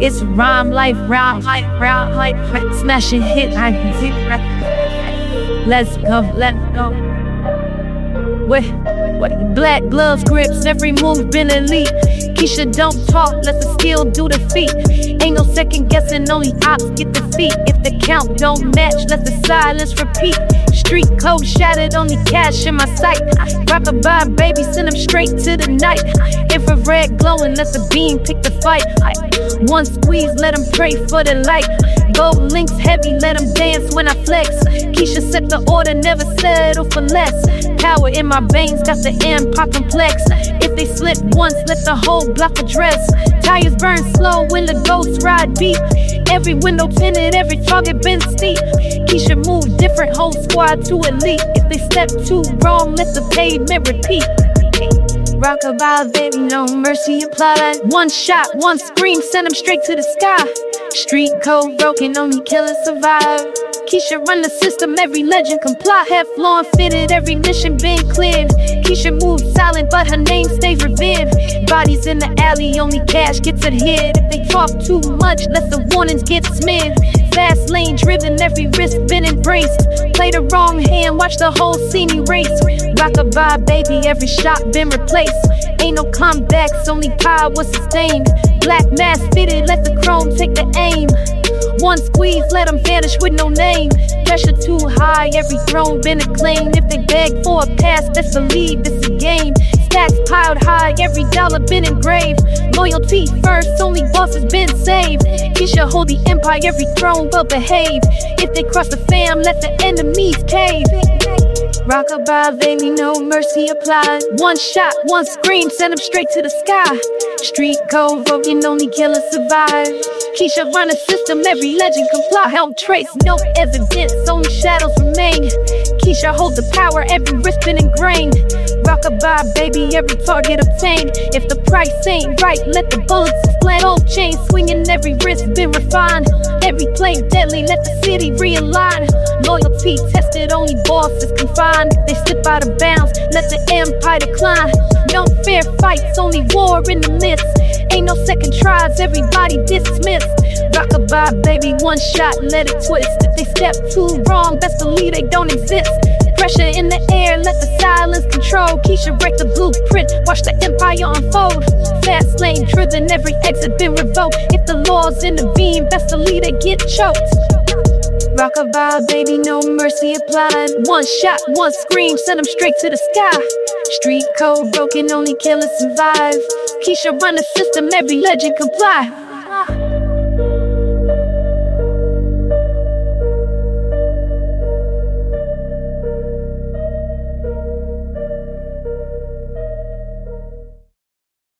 It's rhyme life, round life, round life, smashing hit. I Let's go, let's go. What? Black gloves, grips, every move been elite. Keisha don't talk, let the skill do the feat. Ain't no second guessing, only ops get the feet. If the count don't match, let the silence repeat. Street code shattered, only cash in my sight. Rock a bye, baby, send him straight to the night. Infrared glowing, let the beam pick the fight. One squeeze, let him pray for the light. Gold links heavy, let him dance when I flex. Keisha set the order, never settle for less. Power in my veins, got the empire complex. If they slip once, let the whole block address. Tires burn slow when the ghosts ride deep. Every window tinted, every target been steep. Keisha move different, whole squad to elite. If they step too wrong, let the pavement repeat. Rockabye, baby, no mercy applied. One shot, one scream, send him straight to the sky. Street code broken, only killers survive. Keisha run the system, every legend comply. Have flown fitted, every mission been cleared. Keisha moves silent, but her name stays revered. Bodies in the alley, only cash gets adhered. If they talk too much, let the warnings get smeared. Fast lane driven, every risk been embraced. Play the wrong hand, watch the whole scene erase. Rockabye, baby, every shot been replaced. Ain't no comebacks, only power sustained. Black mask fitted, let the chrome take the aim. One squeeze, let them vanish with no name. Pressure too high, every throne been acclaimed. If they beg for a pass, best believe this a game. Stacks piled high, every dollar been engraved. Loyalty first, only bosses been saved. Keisha hold the empire, every throne will behave. If they cross the fam, let the enemies cave. Rock Rockabye, baby, no mercy applied. One shot, one scream, send them straight to the sky. Street code, broken, only killers survive. Keisha run a system, every legend comply. Helm trace, no evidence, only shadows remain. Keisha hold the power, every risk been ingrained. Rockabye, baby, every target obtained. If the price ain't right, let the bullets explain. Old chain swinging, every wrist been refined. Every play deadly, let the city realign. Loyalty tested, only bosses confined. They slip out of bounds, let the empire decline. No fair fights, only war in the midst. Ain't no second tries, everybody dismissed. Rockabye, baby, one shot, let it twist. If they step too wrong, best believe they don't exist. Pressure in the air, let the silence control. Keisha break the blueprint, watch the empire unfold. Fast lane driven, every exit been revoked. If the laws intervene, best believe they get choked. Rock a vibe, baby, no mercy applied. One shot, one scream, send them straight to the sky. Street code broken, only killers survive. Keisha run the system, every legend comply.